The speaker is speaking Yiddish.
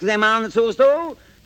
gesehen, man, so ist du?